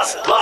Bye.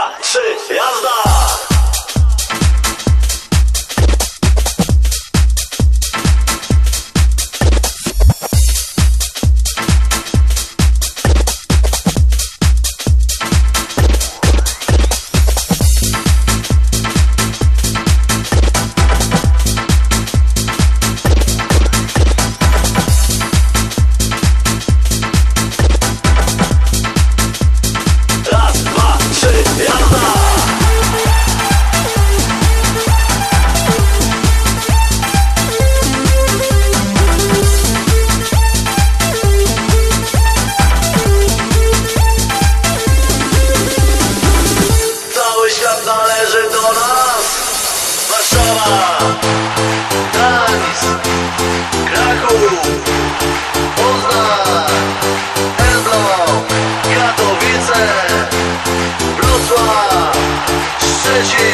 Kraków Poznań Elbląg Katowice Wrocław Szczecin